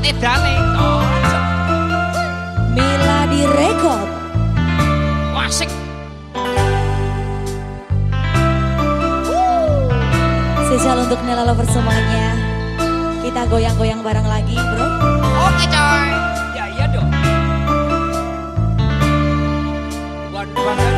tempat edane. Oh. Mila direkod. Wasik. Spesial untuk Nela Lover semuanya. Kita goyang-goyang bareng lagi, bro. Oke coy. Ya iya dong. one one